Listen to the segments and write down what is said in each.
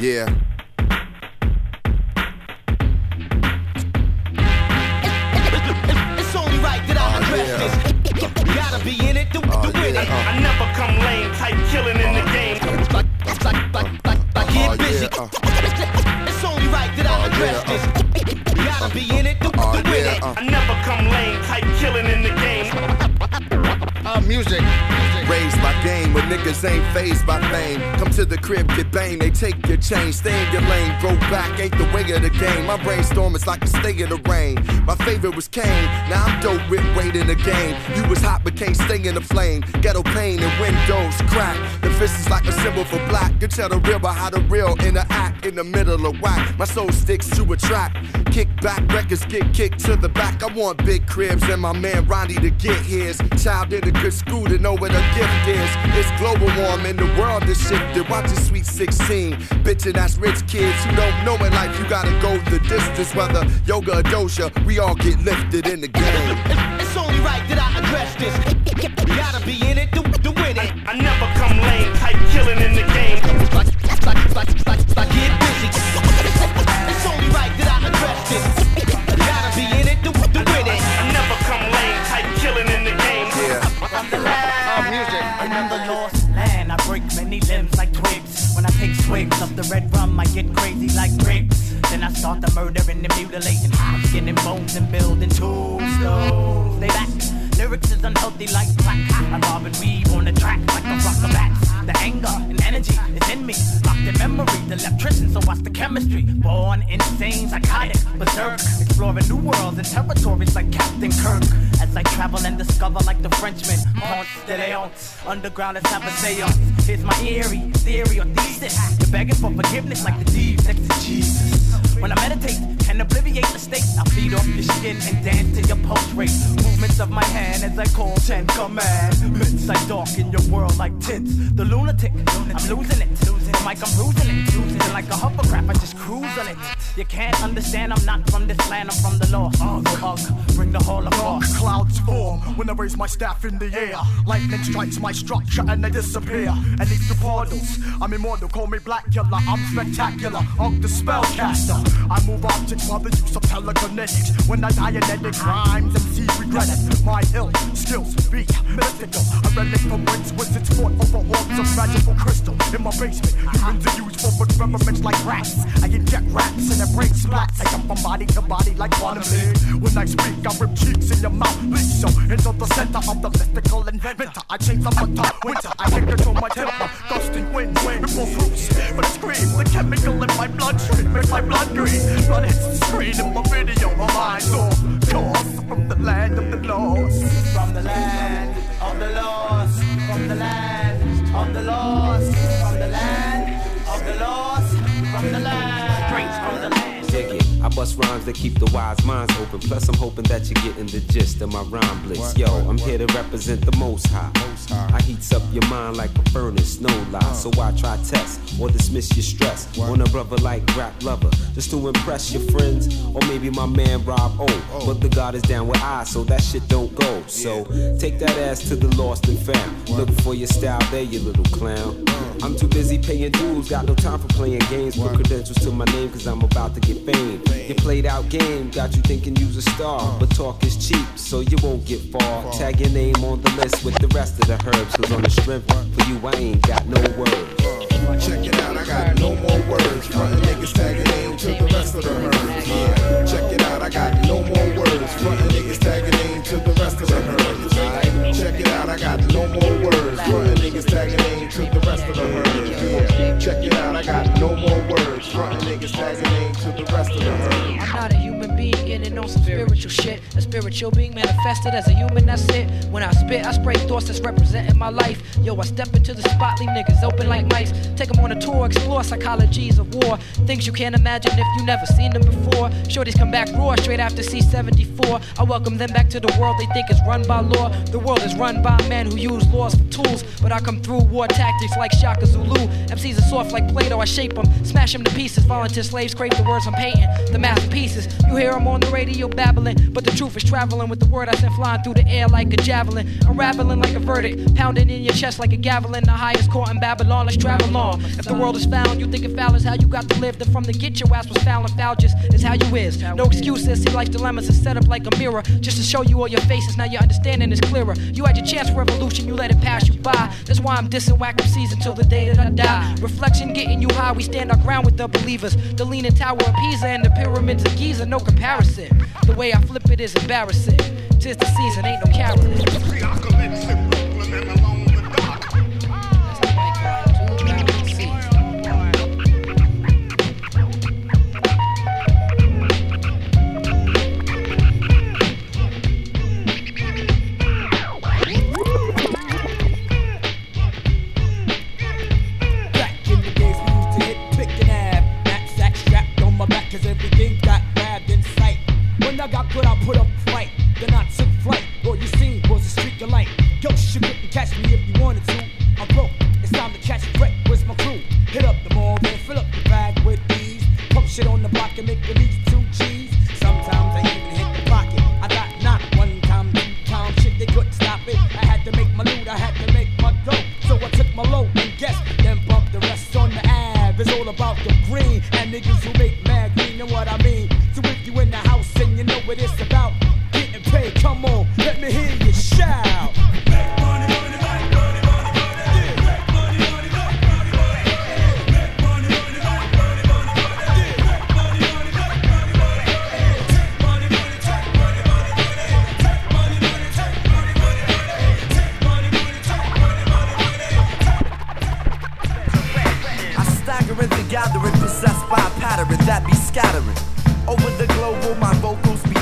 Yeah. Your chain, stay in your lane, go back, ain't the way of the game. My brainstorm is like a stay in the rain. My favorite was Kane, now I'm dope with weight in the game. You was hot but can't stay in the flame. Ghetto pain and windows crack. The fist is like a symbol for black. You tell the real by how the real interact in the middle of whack. My soul sticks to a track. Kick back, records get kicked to the back. I want big cribs and my man Ronnie to get his. Child in a good school to know what a gift is. It's global warm warming, the world is shifted. Watch it, sweet 16. Bitchin' that's rich kids who don't know in life. You gotta go the distance, whether yoga or dosha. We all get lifted in the game. It's only right that I address this. Gotta be in it to, to win it. I never start the murdering and mutilating. I'm getting bones and building tombstones. Stay back. Lyrics is unhealthy like crack. I bob and weave on the track like a rock of bats. The anger and energy is in me. Locked in memory, the electrician, so watch the chemistry. Born insane, psychotic, berserk. Exploring new worlds and territories like Captain Kirk. As I travel and discover like the Frenchman. Haunts Leon. Underground, let's have a seance. Here's my eerie theory or thesis. You're begging for forgiveness like the thieves next to Jesus. When I meditate and obliviate state, I feed off your skin and dance to your pulse rate. Movements of my hand as I call ten commandments. I darken your world like tints. The lunatic, I'm losing it. The mic, I'm losing it. Losing like a hovercraft, I just cruise on it. You can't understand, I'm not from this land, I'm from the lost. Ugh, ugh, bring the Dark holocaust. clouds form when I raise my staff in the air. Lightning strikes my structure and I disappear. And leave the portals. I'm immortal, call me Black Blacula. I'm spectacular, I'm the spellcaster. I move objects by the use of telekinetics. When I die dianetic rhymes, MC regret it. My ill skills be mystical. A relic from whence wizards fought over orbs of magical crystal. In my basement, humans are used for experiments like rats. I inject raps and their brain splats. I jump from body to body like quantum. When I speak, I rip cheeks in your mouth. Bleed so into the center of the mystical inventor. I change the winter, winter. I can control my temper. Gusting winds, ripple fruits. But it screams the chemical in my bloodstream makes my blood green. Blood keep the wise minds open. Plus, I'm hoping that you're getting the gist of my rhyme blitz. Yo, I'm here to represent the most high. I heats up your mind like a furnace, no lie. So I try test or dismiss your stress on a brother like rap lover, just to impress your friends or maybe my man Rob O. But the God is down with I, so that shit don't go. So take that ass to the lost and found. Look for your style there, you little clown. I'm too busy paying dues, got no time for playing games. Put credentials to my name, cause I'm about to get fame. Your played out game got you thinking you's a star. But talk is cheap, so you won't get far. Tag your name on the list with the rest of the herbs, cause on the shrimp, for you, I ain't got no words. Uh, check it out, I got no more words. Frontin' niggas tagging name to the rest of the herbs. Yeah, check it out, I got no more words. Frontin' niggas tagging out, I got no more words. Frontin' niggas tagging name to the rest of the. Yeah, check it out, I got no more words. Frontin' niggas tagging name to the rest of the herbs. On some spiritual shit. A spiritual being manifested as a human, that's it. When I spit, I spray thoughts that's representing my life. Yo, I step into the spot, leave niggas open like mice. Take them on a tour, explore psychologies of war. Things you can't imagine if you never seen them before. Shorties come back raw straight after C74. I welcome them back to the world they think is run by law. The world is run by men who use laws for tools. But I come through war tactics like Shaka Zulu. MCs are soft like Play Doh, I shape them, smash them to pieces. Volunteer slaves crave the words I'm painting, the masterpieces. You hear I'm on the radio babbling, but the truth is traveling with the word I sent flying through the air like a javelin. Unraveling like a verdict, pounding in your chest like a gavelin. The highest court in Babylon, let's travel on. If the world is found, you think it foul is how you got to live. Then from the get your ass was foul and foul just is how you is. No excuses, see life's dilemmas is set up like a mirror. Just to show you all your faces, now your understanding is clearer. You had your chance for revolution, you let it pass you by. That's why I'm dissing whack MCs until the day that I die. Reflection getting you high, we stand our ground with the believers. The leaning tower of Pisa and the pyramids of Giza, no comparison. The way I flip it is embarrassing. Tis the season, ain't no caroling. It's all about the green and niggas who make mad green. And what I mean. So if you in the house and you know what it's about, getting paid, come on, let me hear you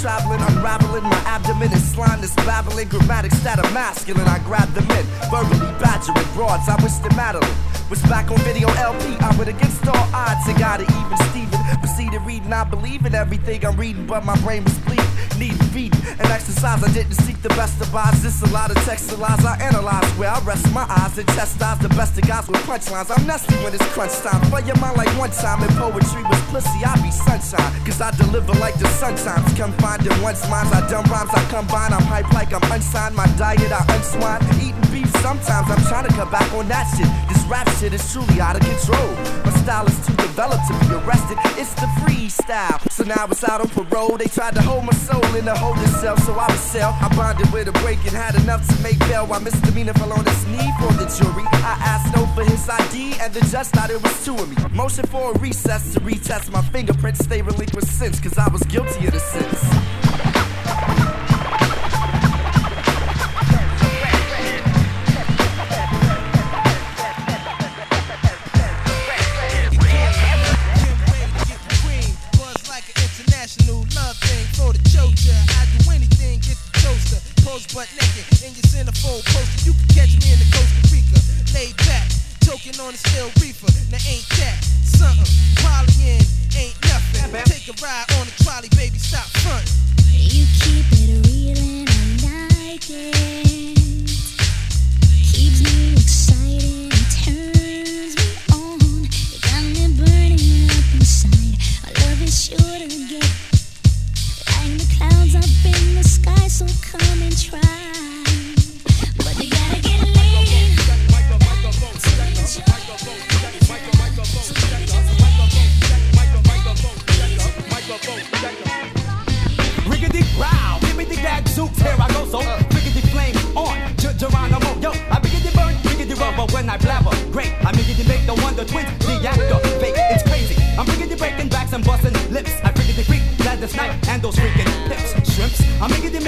traveling, unraveling. My abdomen is slime that's babbling. Grammatics that are masculine, I grab them in. Verbally badgering broads, I wish them Madeline was back on video LP. I would against all odds, I got it even Steven. Proceeded reading, I believe in everything I'm reading, but my brain was bleeding. Needed feeding and exercise, I didn't seek the best of odds. This a lot of text lies I analyze where I rest my eyes and chastise the best of guys with punchlines. I'm nasty when it's crunch time. For your mind like one time in poetry was pussy, I be sunshine. Cause I deliver like the sun times. Confined in one's minds, I dumb rhymes, I combine. I'm hype like I'm unsigned. My diet, I unswine. Eating beef sometimes, I'm trying to cut back on that shit. This rap is truly out of control. My style is too developed to be arrested. It's the freestyle. So now it's out on parole. They tried to hold my soul in a holding cell, so I was sell. I bonded with a break and had enough to make bail. While misdemeanor fell on his knee for the jury. I asked no for his ID, and the judge thought it was two of me. Motion for a recess to retest my fingerprints. They relinquished since, cause I was guilty of the sins.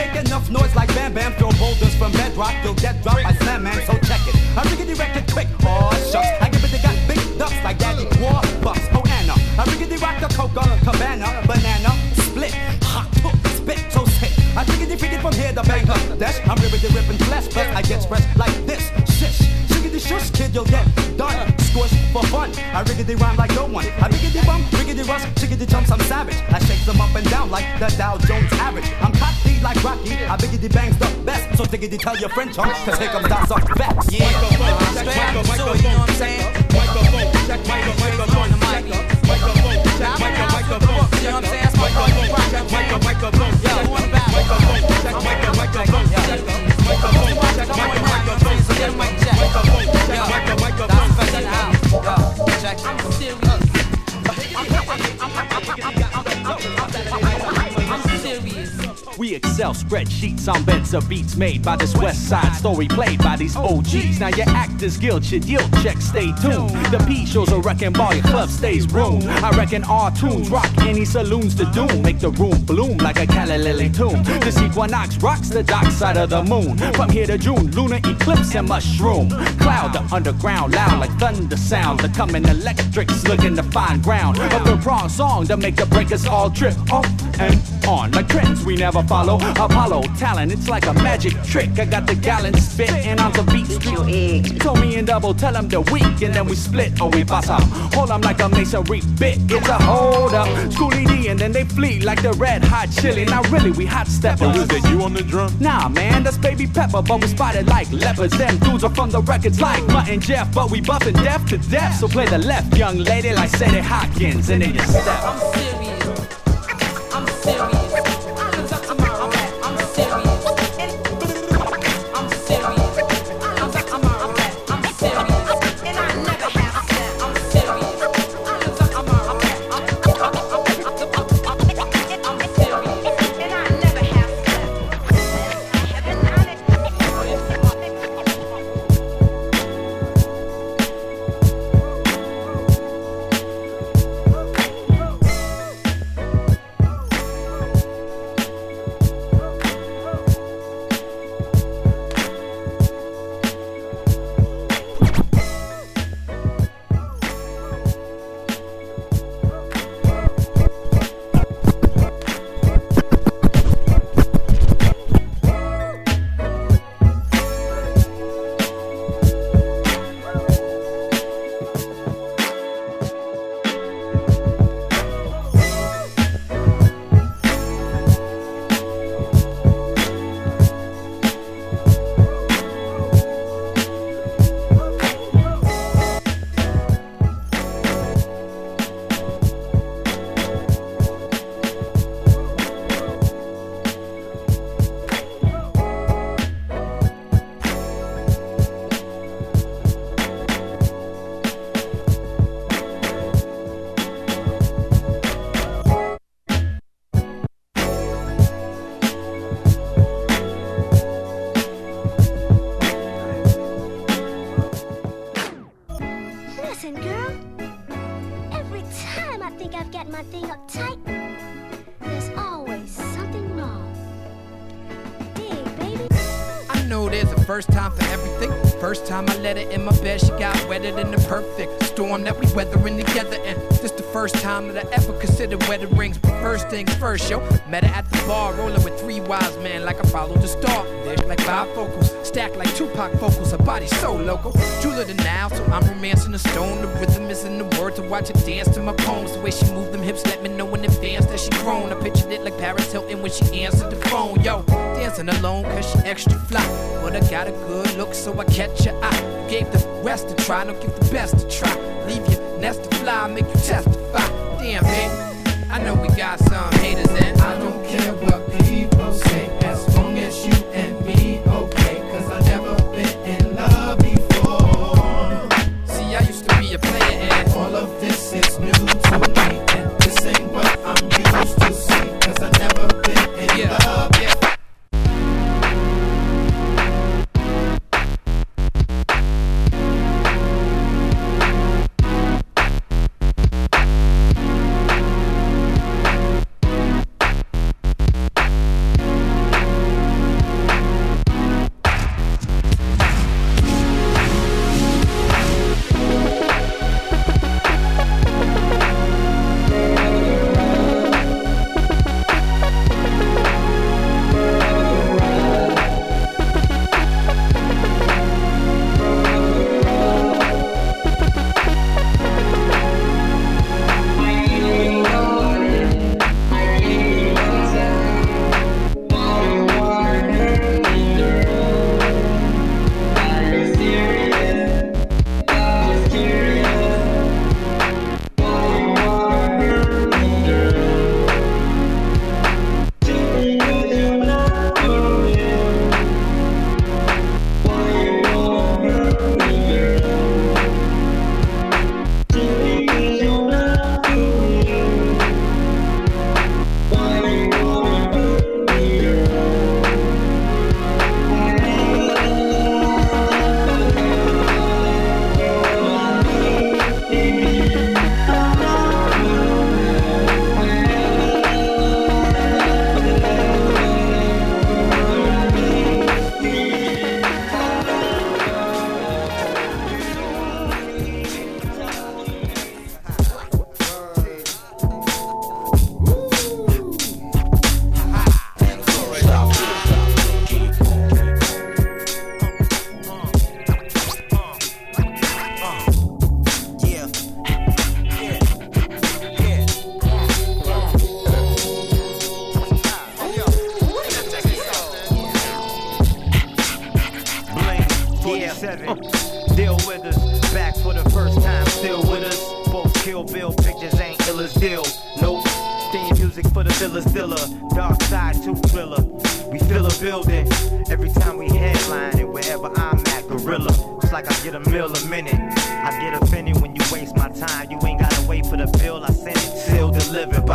Make enough noise like Bam Bam, throw boulders from bedrock, you'll get dropped by Slam Man, so check it, I riggedy wreck it quick, oh shucks, I give it they got big ducks like Daddy War Bucks, oh Anna, I riggedy rock the Coca Cabana, banana, split, hot, hook, spit, so sick. I riggedy freaking from here to Bangladesh. I'm ripping the ripping flesh, but I get spread like this. Shish, shiggity shush, kid, you'll get fun. I riggedy rhyme like no one. I riggedy bum, riggedy rush, chiggity jumps, I'm savage. I shake them up and down like the Dow Jones average. I'm cocky like Rocky. I biggity bangs the best. So diggity tell your friend chunk, cause here comes dots up facts. Yeah, straight out the sewer, you know what I'm saying? Microphone, check, microphone, check, microphone, check, microphone, check, microphone, you know what I'm saying? That's my project. Micro, microphone, check. Microphone, check. Micro, microphone, check. Microphone, check. Micro, microphone, check. Microphone, check. Micro, microphone, it. Excel spreadsheets on beds of beats made by this West Side story played by these OGs. Now your Actors Guild should yield check, stay tuned. The P shows a wrecking ball, your club stays room. I reckon our tunes rock any saloons to doom. Make the room bloom like a Calla Lily tomb. This equinox rocks the dark side of the moon. From here to June, lunar eclipse and mushroom. Cloud the underground, loud like thunder sound. The coming electrics looking to find ground. A the wrong song to make the breakers all trip off and on. Like trends we never follow. Apollo talent, it's like a magic trick. I got the gallon spit and on the beat street. Told me in double, tell them the week, and then we split or we pass up. Hold 'em like a masonry bit. It's a hold up. Schoolly D, and then they flee like the red hot chili. Now really, we hot steppers. is that you on the drum? Nah, man, that's Baby Pepper, but we spotted like leopards. Them dudes are from the records like Mutt and Jeff, but we buffing death to death. So play the left, young lady, like Sadie Hawkins, and then you step. Things. Met her at the bar, rolling with three wise men like I followed the star. Dish like five vocals, stacked like Tupac vocals. Her body so local. Jeweler than now, so I'm romancing the stone. The rhythm is in the word to watch her dance to my poems. The way she moved them hips let me know in advance that she grown. I pictured it like Paris Hilton when she answered the phone. Yo, dancing alone cause she extra fly. But I got a good look, so I catch your eye. Gave the rest a try, don't give the best a try. Leave your nest to fly, make you testify. Damn, man, I know we got some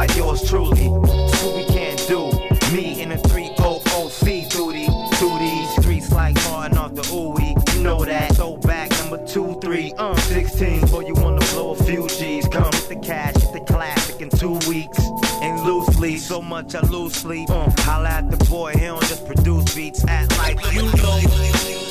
by yours truly. What we can't do. Me in a 300 C duty. To these streets like Martin off the ooey. You know that. So back number two, three, uh, 16. Boy, you wanna blow a few G's. Come with the cash, hit the classic in two weeks. And loosely, so much I lose sleep. Uh, holla at the boy, he don't just produce beats. Act like you know.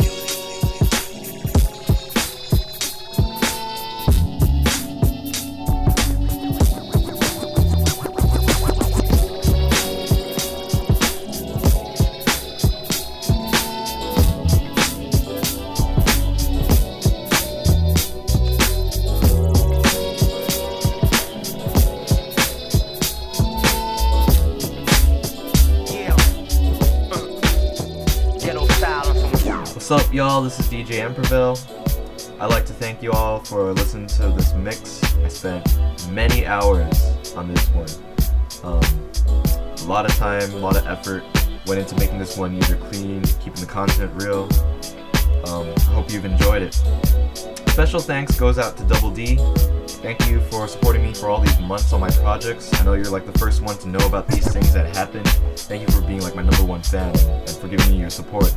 Y'all? This is DJ nPrevail. I'd like to thank you all for listening to this mix. I spent many hours on this one. Um, a lot of time, a lot of effort went into making this one either clean, keeping the content real. Um, I hope you've enjoyed it. Special thanks goes out to Double D. Thank you for supporting me for all these months on my projects. I know you're like the first one to know about these things that happen. Thank you for being like my number one fan and for giving me your support.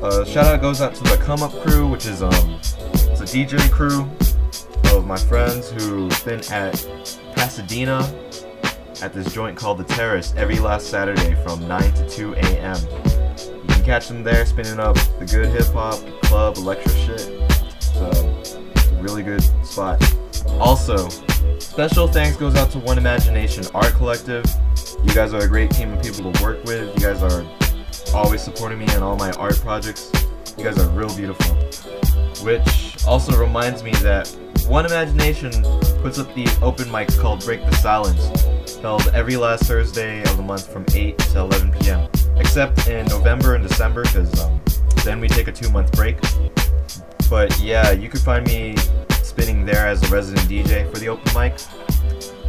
Uh, shout out goes out to the Come Up crew, which is um, it's a DJ crew of my friends who've been at Pasadena at this joint called The Terrace every last Saturday from 9 to 2 a.m. You can catch them there spinning up the good hip hop, club, electro shit. So, it's a really good spot. Also, special thanks goes out to One Imagination Art Collective. You guys are a great team of people to work with. You guys are always supporting me in all my art projects. You guys are real beautiful. Which also reminds me that One Imagination puts up these open mics called Break the Silence, held every last Thursday of the month from 8 to 11 p.m. Except in November and December, because um, then we take a two month break. But yeah, you could find me spinning there as a resident DJ for the open mic.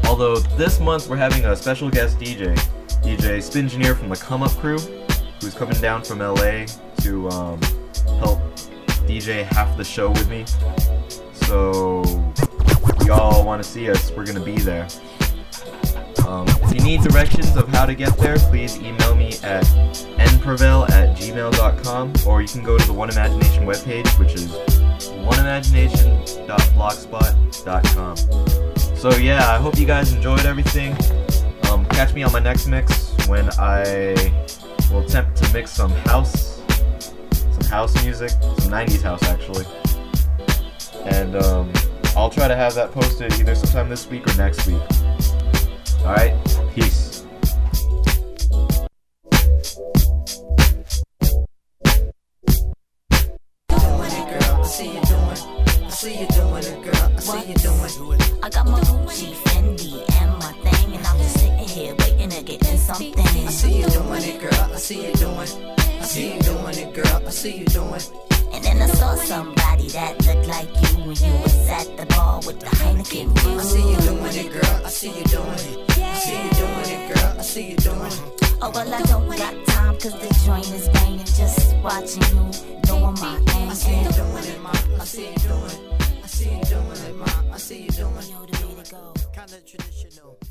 Although this month we're having a special guest DJ, DJ Spingineer from the Come Up crew, who's coming down from LA to um, help DJ half the show with me. So, if y'all want to see us, we're gonna be there. Um, if you need directions of how to get there, please email me at nprevail at gmail.com or you can go to the One Imagination webpage, which is oneimagination.blogspot.com. So yeah, I hope you guys enjoyed everything. Um, catch me on my next mix when I will attempt to mix some house, some house music, some 90s house actually. And um, I'll try to have that posted either sometime this week or next week. Alright, peace. See you see you doing. I see you doing it, girl. I see you doing. And then I saw somebody that looked like you when you was at the bar with the Heineken. I see you doing it, girl. I see you doing it. I see you doing it, girl. I see you doing it. Oh, well, I don't got time, cause the joint is banging. Just watching you doing my thing. I see you doing it, ma. I see you doing it. I see you doing it, ma. I see you doing it. Yo, the way to go. Kinda traditional.